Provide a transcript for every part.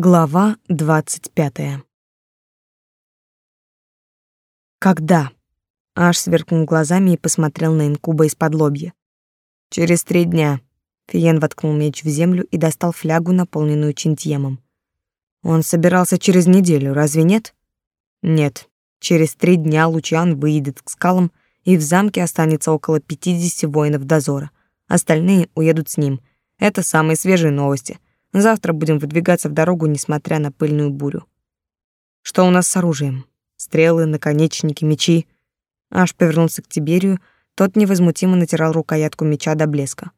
Глава двадцать пятая. Когда? Аж сверкнул глазами и посмотрел на инкуба из-под лобья. Через три дня. Фиен воткнул меч в землю и достал флягу, наполненную чинтьемом. Он собирался через неделю, разве нет? Нет. Через три дня Лучан выйдет к скалам, и в замке останется около пятидесяти воинов дозора. Остальные уедут с ним. Это самые свежие новости — Завтра будем выдвигаться в дорогу, несмотря на пыльную бурю. Что у нас с оружием? Стрелы, наконечники, мечи. Аж повернулся к Тиберию, тот невозмутимо натирал рукоятку меча до блеска.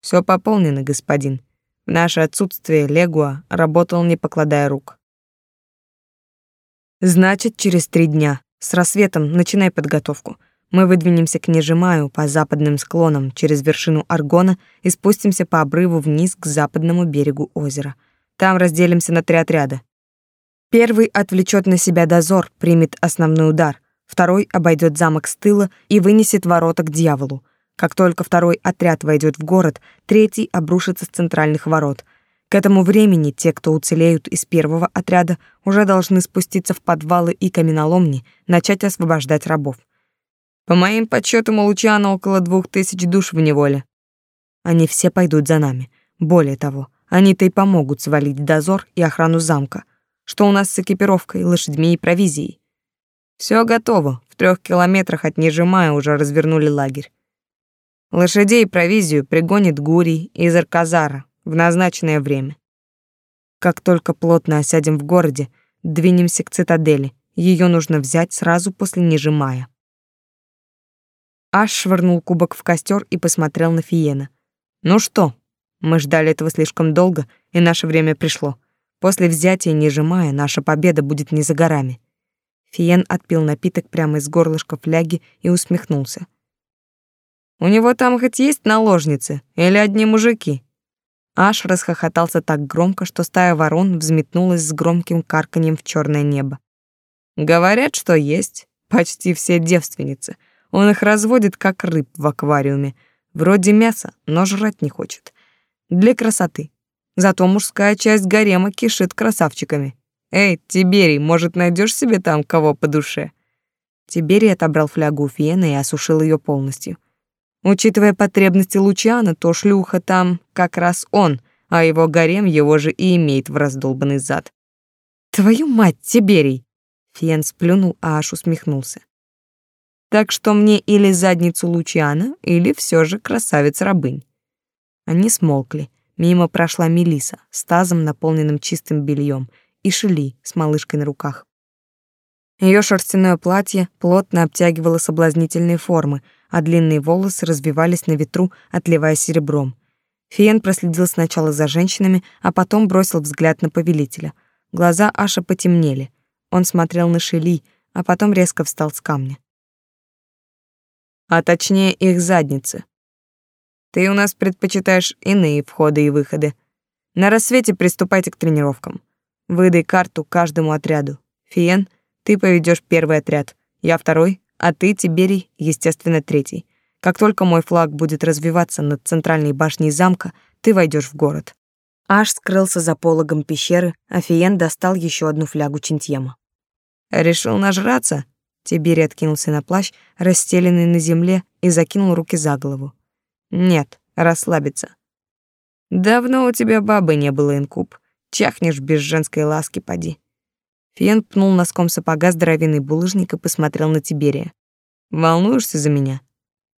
Все пополнено, господин. В наше отсутствие Легуа работал, не покладая рук. Значит, через три дня. С рассветом начинай подготовку. Мы выдвинемся к Нежимаю по западным склонам через вершину Аргона и спустимся по обрыву вниз к западному берегу озера. Там разделимся на три отряда. Первый отвлечет на себя дозор, примет основной удар. Второй обойдет замок с тыла и вынесет ворота к дьяволу. Как только второй отряд войдет в город, третий обрушится с центральных ворот. К этому времени те, кто уцелеют из первого отряда, уже должны спуститься в подвалы и каменоломни, начать освобождать рабов. По моим подсчетам, у Лучана около двух тысяч душ в неволе. Они все пойдут за нами. Более того, они-то и помогут свалить дозор и охрану замка. Что у нас с экипировкой, лошадьми и провизией? Все готово. В трех километрах от Нежимая уже развернули лагерь. Лошадей и провизию пригонит Гурий из Арказара в назначенное время. Как только плотно осядем в городе, двинемся к цитадели. Ее нужно взять сразу после Нежимая. Аш швырнул кубок в костер и посмотрел на Фиена. «Ну что, мы ждали этого слишком долго, и наше время пришло. После взятия Нежимая наша победа будет не за горами». Фиен отпил напиток прямо из горлышка фляги и усмехнулся. «У него там хоть есть наложницы или одни мужики?» Аш расхохотался так громко, что стая ворон взметнулась с громким карканьем в черное небо. «Говорят, что есть. Почти все девственницы. Он их разводит, как рыб в аквариуме. Вроде мяса, но жрать не хочет. Для красоты. Зато мужская часть гарема кишит красавчиками. Эй, Тиберий, может, найдешь себе там кого по душе? Тиберий отобрал флягу у Фиена и осушил ее полностью. Учитывая потребности Лучана, то шлюха там как раз он, а его гарем его же и имеет в раздолбанный зад. Твою мать, Тиберий! Фиен сплюнул, а аж усмехнулся. Так что мне или задницу Лучиана, или все же красавица-рабынь. Они смолкли. Мимо прошла Мелиса с тазом, наполненным чистым бельем, и Шели с малышкой на руках. Ее шерстяное платье плотно обтягивало соблазнительные формы, а длинные волосы развивались на ветру, отливая серебром. Фиен проследил сначала за женщинами, а потом бросил взгляд на повелителя. Глаза Аша потемнели. Он смотрел на Шели, а потом резко встал с камня а точнее их задницы. Ты у нас предпочитаешь иные входы и выходы. На рассвете приступайте к тренировкам. Выдай карту каждому отряду. Фиен, ты поведешь первый отряд, я второй, а ты, Тиберий, естественно, третий. Как только мой флаг будет развиваться над центральной башней замка, ты войдешь в город. Аш скрылся за пологом пещеры, а Фиен достал еще одну флягу Чинтьема. Решил нажраться? Тиберий откинулся на плащ, расстеленный на земле, и закинул руки за голову. Нет, расслабиться. Давно у тебя бабы не было, инкуб. Чахнешь без женской ласки, поди. Фен пнул носком сапога здоровенный булыжник и посмотрел на Тиберия. Волнуешься за меня?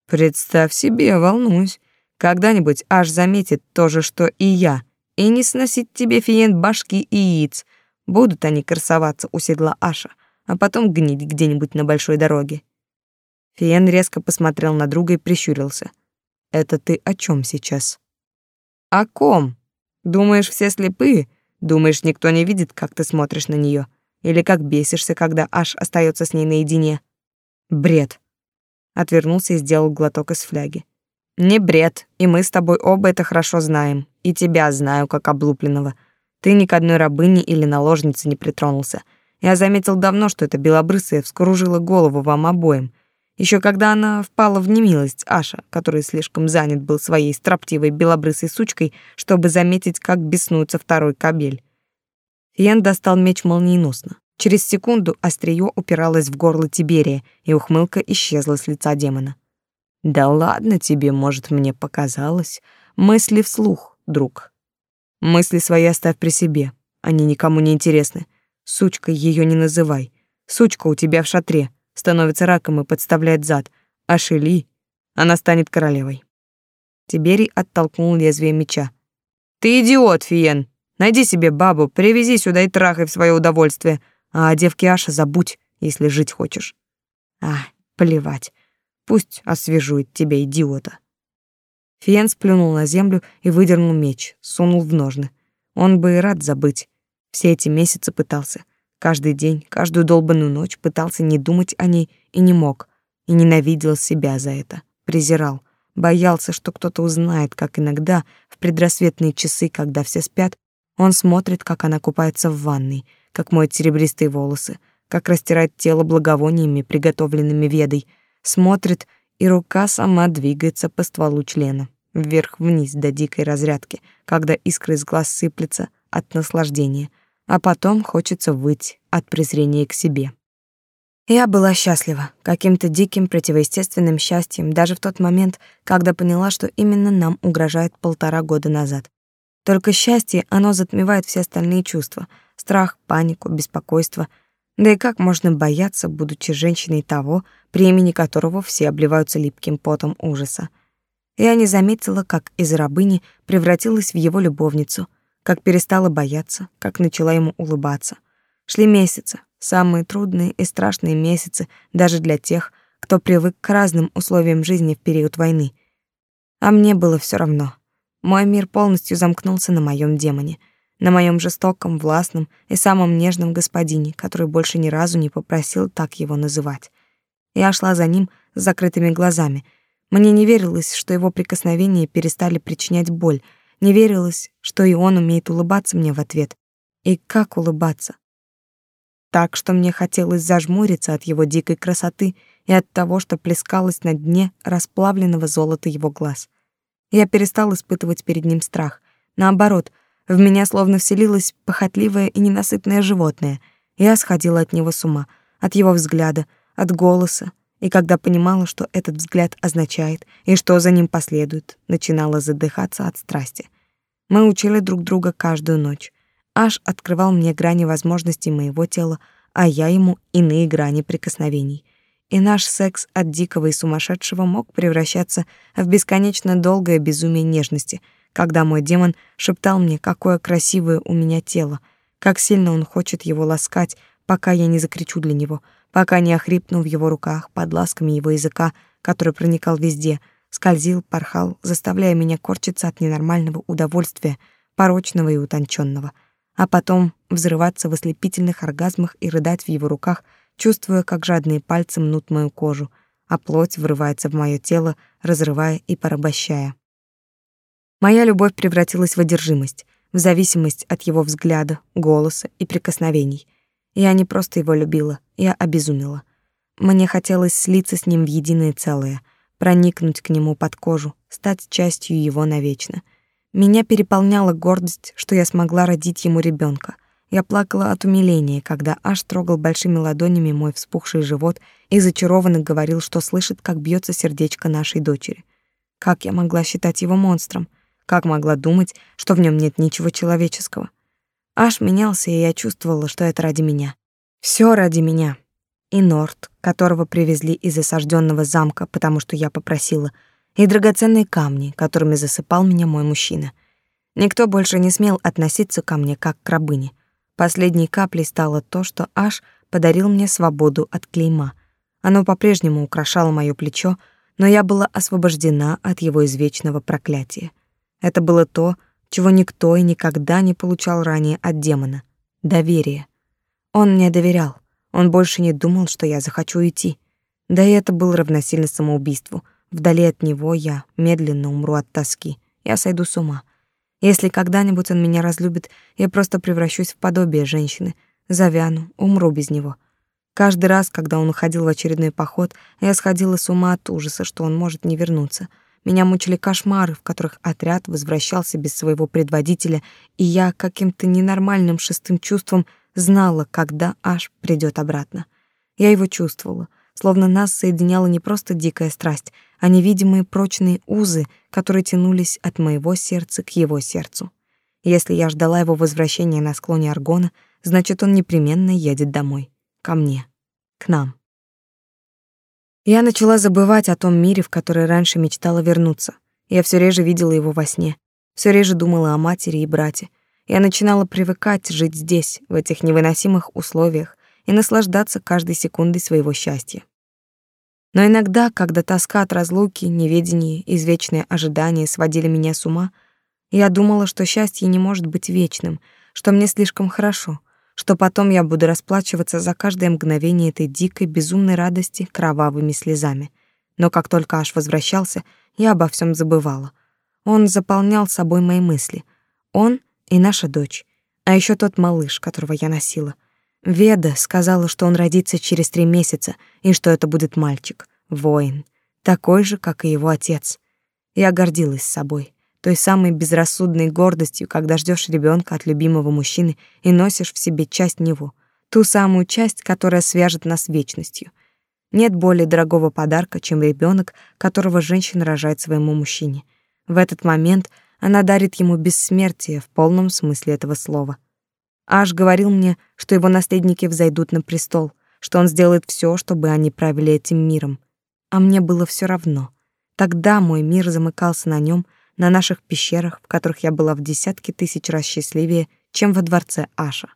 Представь себе, волнуюсь. Когда-нибудь аж заметит то же, что и я, и не сносить тебе фиен башки и яиц. Будут они красоваться у седла Аша а потом гнить где-нибудь на большой дороге. Фиен резко посмотрел на друга и прищурился. «Это ты о чем сейчас?» «О ком? Думаешь, все слепые? Думаешь, никто не видит, как ты смотришь на нее? Или как бесишься, когда Аш остается с ней наедине?» «Бред!» Отвернулся и сделал глоток из фляги. «Не бред, и мы с тобой оба это хорошо знаем. И тебя знаю, как облупленного. Ты ни к одной рабыне или наложнице не притронулся. Я заметил давно, что эта белобрысая вскружила голову вам обоим. Еще когда она впала в немилость Аша, который слишком занят был своей строптивой белобрысой сучкой, чтобы заметить, как беснуется второй кабель. Фиен достал меч молниеносно. Через секунду острие упиралось в горло Тиберия, и ухмылка исчезла с лица демона. «Да ладно тебе, может, мне показалось. Мысли вслух, друг. Мысли свои оставь при себе, они никому не интересны. Сучкой ее не называй. Сучка у тебя в шатре, становится раком и подставляет зад. А Шели, она станет королевой». Тиберий оттолкнул лезвие меча. «Ты идиот, Фиен! Найди себе бабу, привези сюда и трахай в свое удовольствие, а о девке Аша забудь, если жить хочешь». «А, плевать. Пусть освежует тебя, идиота». Фиен сплюнул на землю и выдернул меч, сунул в ножны. Он бы и рад забыть. Все эти месяцы пытался. Каждый день, каждую долбанную ночь пытался не думать о ней и не мог. И ненавидел себя за это. Презирал. Боялся, что кто-то узнает, как иногда, в предрассветные часы, когда все спят, он смотрит, как она купается в ванной, как моет серебристые волосы, как растирает тело благовониями, приготовленными ведой, смотрит, и рука сама двигается по стволу члена, вверх-вниз до дикой разрядки, когда искры из глаз сыплются от наслаждения, а потом хочется выть от презрения к себе. Я была счастлива, каким-то диким противоестественным счастьем, даже в тот момент, когда поняла, что именно нам угрожает полтора года назад. Только счастье, оно затмевает все остальные чувства — страх, панику, беспокойство. Да и как можно бояться, будучи женщиной того, при имени которого все обливаются липким потом ужаса? Я не заметила, как из рабыни превратилась в его любовницу, как перестала бояться, как начала ему улыбаться. Шли месяцы, самые трудные и страшные месяцы даже для тех, кто привык к разным условиям жизни в период войны. А мне было все равно. Мой мир полностью замкнулся на моем демоне, на моем жестоком, властном и самом нежном господине, который больше ни разу не попросил так его называть. Я шла за ним с закрытыми глазами. Мне не верилось, что его прикосновения перестали причинять боль, не верилось, что и он умеет улыбаться мне в ответ. И как улыбаться? так что мне хотелось зажмуриться от его дикой красоты и от того, что плескалось на дне расплавленного золота его глаз. Я перестал испытывать перед ним страх. Наоборот, в меня словно вселилось похотливое и ненасытное животное. Я сходила от него с ума, от его взгляда, от голоса, и когда понимала, что этот взгляд означает и что за ним последует, начинала задыхаться от страсти. Мы учили друг друга каждую ночь. Аж открывал мне грани возможностей моего тела, а я ему иные грани прикосновений. И наш секс от дикого и сумасшедшего мог превращаться в бесконечно долгое безумие нежности, когда мой демон шептал мне, какое красивое у меня тело, как сильно он хочет его ласкать, пока я не закричу для него, пока не охрипну в его руках под ласками его языка, который проникал везде, скользил, порхал, заставляя меня корчиться от ненормального удовольствия, порочного и утонченного — а потом взрываться в ослепительных оргазмах и рыдать в его руках, чувствуя, как жадные пальцы мнут мою кожу, а плоть врывается в мое тело, разрывая и порабощая. Моя любовь превратилась в одержимость, в зависимость от его взгляда, голоса и прикосновений. Я не просто его любила, я обезумела. Мне хотелось слиться с ним в единое целое, проникнуть к нему под кожу, стать частью его навечно — меня переполняла гордость, что я смогла родить ему ребенка. Я плакала от умиления, когда Аш трогал большими ладонями мой вспухший живот и зачарованно говорил, что слышит, как бьется сердечко нашей дочери. Как я могла считать его монстром? Как могла думать, что в нем нет ничего человеческого? Аш менялся, и я чувствовала, что это ради меня. Все ради меня. И Норт, которого привезли из осажденного замка, потому что я попросила — и драгоценные камни, которыми засыпал меня мой мужчина. Никто больше не смел относиться ко мне как к рабыне. Последней каплей стало то, что Аш подарил мне свободу от клейма. Оно по-прежнему украшало моё плечо, но я была освобождена от его извечного проклятия. Это было то, чего никто и никогда не получал ранее от демона — доверие. Он мне доверял, он больше не думал, что я захочу уйти. Да и это было равносильно самоубийству — Вдали от него я медленно умру от тоски. Я сойду с ума. Если когда-нибудь он меня разлюбит, я просто превращусь в подобие женщины. Завяну, умру без него. Каждый раз, когда он уходил в очередной поход, я сходила с ума от ужаса, что он может не вернуться. Меня мучили кошмары, в которых отряд возвращался без своего предводителя, и я каким-то ненормальным шестым чувством знала, когда Аш придет обратно. Я его чувствовала, словно нас соединяла не просто дикая страсть, а невидимые прочные узы, которые тянулись от моего сердца к его сердцу. Если я ждала его возвращения на склоне Аргона, значит, он непременно едет домой, ко мне, к нам. Я начала забывать о том мире, в который раньше мечтала вернуться. Я все реже видела его во сне, все реже думала о матери и брате. Я начинала привыкать жить здесь, в этих невыносимых условиях, и наслаждаться каждой секундой своего счастья. Но иногда, когда тоска от разлуки, неведение, извечное ожидание сводили меня с ума, я думала, что счастье не может быть вечным, что мне слишком хорошо, что потом я буду расплачиваться за каждое мгновение этой дикой, безумной радости кровавыми слезами. Но как только Аш возвращался, я обо всем забывала. Он заполнял собой мои мысли. Он и наша дочь. А еще тот малыш, которого я носила. Веда сказала, что он родится через три месяца, и что это будет мальчик, воин, такой же, как и его отец. Я гордилась собой той самой безрассудной гордостью, когда ждешь ребенка от любимого мужчины и носишь в себе часть него, ту самую часть, которая свяжет нас с вечностью. Нет более дорогого подарка, чем ребенок, которого женщина рожает своему мужчине. В этот момент она дарит ему бессмертие в полном смысле этого слова. Аш говорил мне, что его наследники взойдут на престол, что он сделает все, чтобы они правили этим миром. А мне было все равно. Тогда мой мир замыкался на нем, на наших пещерах, в которых я была в десятки тысяч раз счастливее, чем во дворце Аша.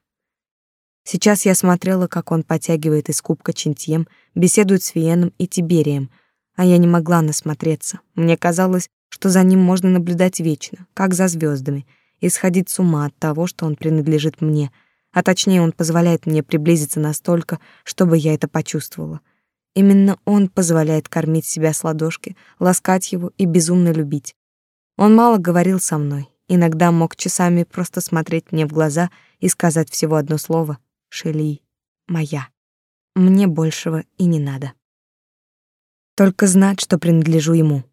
Сейчас я смотрела, как он потягивает из кубка чинтьем, беседует с Фиеном и Тиберием, а я не могла насмотреться. Мне казалось, что за ним можно наблюдать вечно, как за звездами, и сходить с ума от того, что он принадлежит мне, а точнее он позволяет мне приблизиться настолько, чтобы я это почувствовала. Именно он позволяет кормить себя с ладошки, ласкать его и безумно любить. Он мало говорил со мной, иногда мог часами просто смотреть мне в глаза и сказать всего одно слово «Шели, моя». Мне большего и не надо. Только знать, что принадлежу ему.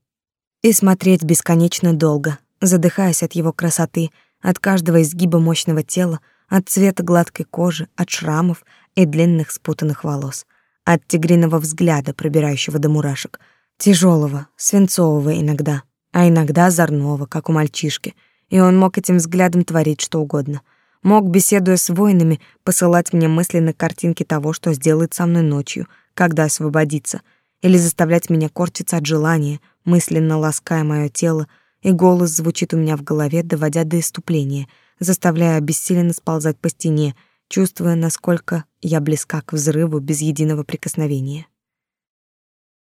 И смотреть бесконечно долго, задыхаясь от его красоты, от каждого изгиба мощного тела, от цвета гладкой кожи, от шрамов и длинных спутанных волос, от тигриного взгляда, пробирающего до мурашек, тяжелого, свинцового иногда, а иногда озорного, как у мальчишки, и он мог этим взглядом творить что угодно. Мог, беседуя с воинами, посылать мне мысли на картинки того, что сделает со мной ночью, когда освободится, или заставлять меня корчиться от желания, мысленно лаская мое тело, и голос звучит у меня в голове, доводя до иступления, заставляя обессиленно сползать по стене, чувствуя, насколько я близка к взрыву без единого прикосновения.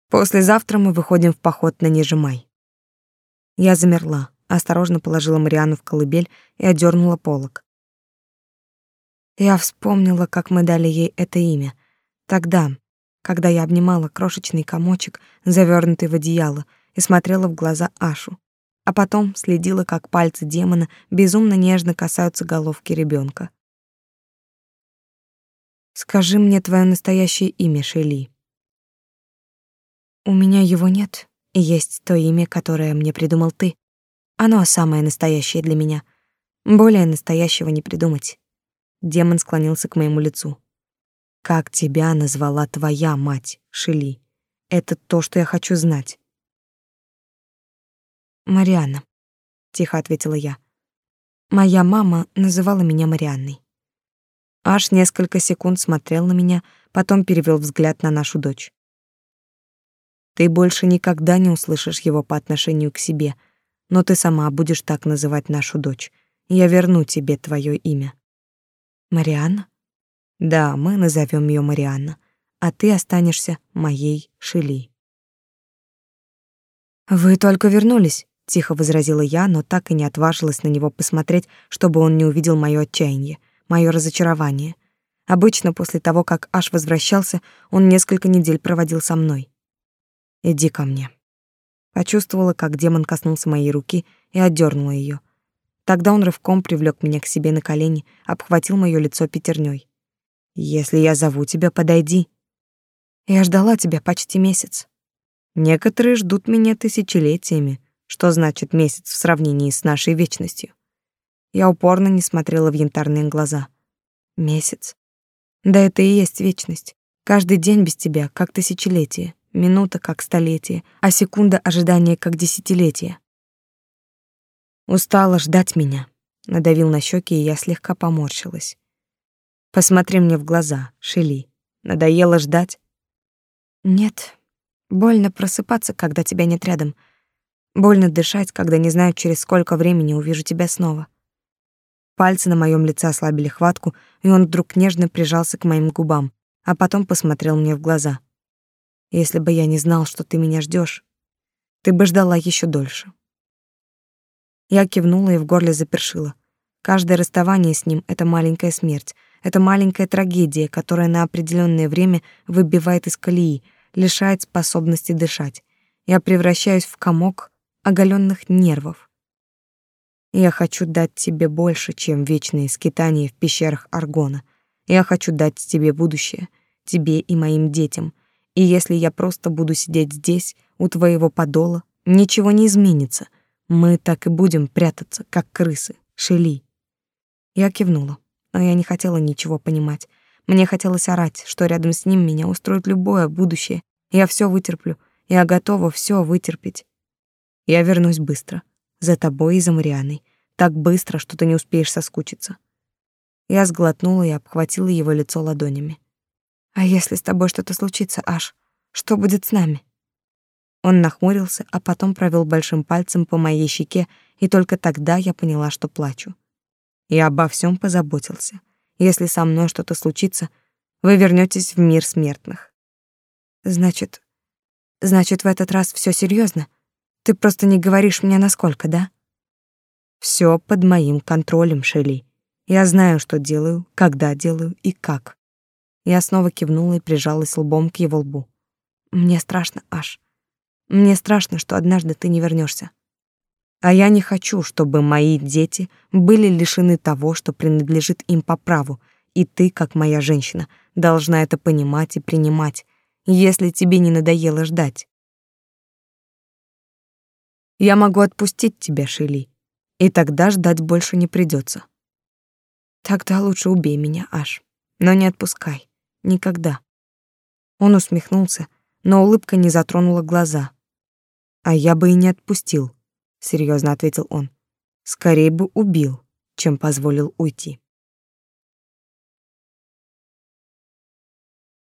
Послезавтра мы выходим в поход на Нежимай. Я замерла, осторожно положила Мариану в колыбель и одернула полог. Я вспомнила, как мы дали ей это имя. Тогда, когда я обнимала крошечный комочек, завернутый в одеяло, и смотрела в глаза Ашу. А потом следила, как пальцы демона безумно нежно касаются головки ребенка. «Скажи мне твое настоящее имя, Шели». «У меня его нет», есть то имя, которое мне придумал ты. Оно самое настоящее для меня. Более настоящего не придумать. Демон склонился к моему лицу. Как тебя назвала твоя мать, Шили? Это то, что я хочу знать. Марианна, тихо ответила я. Моя мама называла меня Марианной. Аж несколько секунд смотрел на меня, потом перевел взгляд на нашу дочь. Ты больше никогда не услышишь его по отношению к себе, но ты сама будешь так называть нашу дочь. Я верну тебе твое имя. Марианна? Да, мы назовем ее Марианна, а ты останешься моей Шили. Вы только вернулись, тихо возразила я, но так и не отважилась на него посмотреть, чтобы он не увидел моё отчаяние, моё разочарование. Обычно после того, как Аш возвращался, он несколько недель проводил со мной. Иди ко мне. Почувствовала, как демон коснулся моей руки и отдернула ее. Тогда он рывком привлек меня к себе на колени, обхватил моё лицо пятерней. Если я зову тебя, подойди. Я ждала тебя почти месяц. Некоторые ждут меня тысячелетиями, что значит месяц в сравнении с нашей вечностью. Я упорно не смотрела в янтарные глаза. Месяц. Да это и есть вечность. Каждый день без тебя как тысячелетие, минута как столетие, а секунда ожидания как десятилетие. Устала ждать меня. Надавил на щеки, и я слегка поморщилась. Посмотри мне в глаза, Шели. Надоело ждать? Нет. Больно просыпаться, когда тебя нет рядом. Больно дышать, когда не знаю, через сколько времени увижу тебя снова. Пальцы на моем лице ослабили хватку, и он вдруг нежно прижался к моим губам, а потом посмотрел мне в глаза. Если бы я не знал, что ты меня ждешь, ты бы ждала еще дольше. Я кивнула и в горле запершила. Каждое расставание с ним — это маленькая смерть, это маленькая трагедия, которая на определенное время выбивает из колеи, лишает способности дышать. Я превращаюсь в комок оголенных нервов. Я хочу дать тебе больше, чем вечные скитания в пещерах Аргона. Я хочу дать тебе будущее, тебе и моим детям. И если я просто буду сидеть здесь, у твоего подола, ничего не изменится — мы так и будем прятаться, как крысы, шели. Я кивнула, но я не хотела ничего понимать. Мне хотелось орать, что рядом с ним меня устроит любое будущее. Я все вытерплю, я готова все вытерпеть. Я вернусь быстро, за тобой и за Марианой, так быстро, что ты не успеешь соскучиться. Я сглотнула и обхватила его лицо ладонями. А если с тобой что-то случится, Аш, что будет с нами? Он нахмурился, а потом провел большим пальцем по моей щеке, и только тогда я поняла, что плачу. Я обо всем позаботился. Если со мной что-то случится, вы вернетесь в мир смертных. Значит, значит, в этот раз все серьезно. Ты просто не говоришь мне насколько, да? Все под моим контролем, Шелли. Я знаю, что делаю, когда делаю и как. Я снова кивнула и прижалась лбом к его лбу. Мне страшно, аж. Мне страшно, что однажды ты не вернешься. А я не хочу, чтобы мои дети были лишены того, что принадлежит им по праву, и ты, как моя женщина, должна это понимать и принимать, если тебе не надоело ждать. Я могу отпустить тебя, Шили, и тогда ждать больше не придется. Тогда лучше убей меня, Аш, но не отпускай. Никогда. Он усмехнулся, но улыбка не затронула глаза. А я бы и не отпустил, серьезно ответил он. Скорее бы убил, чем позволил уйти.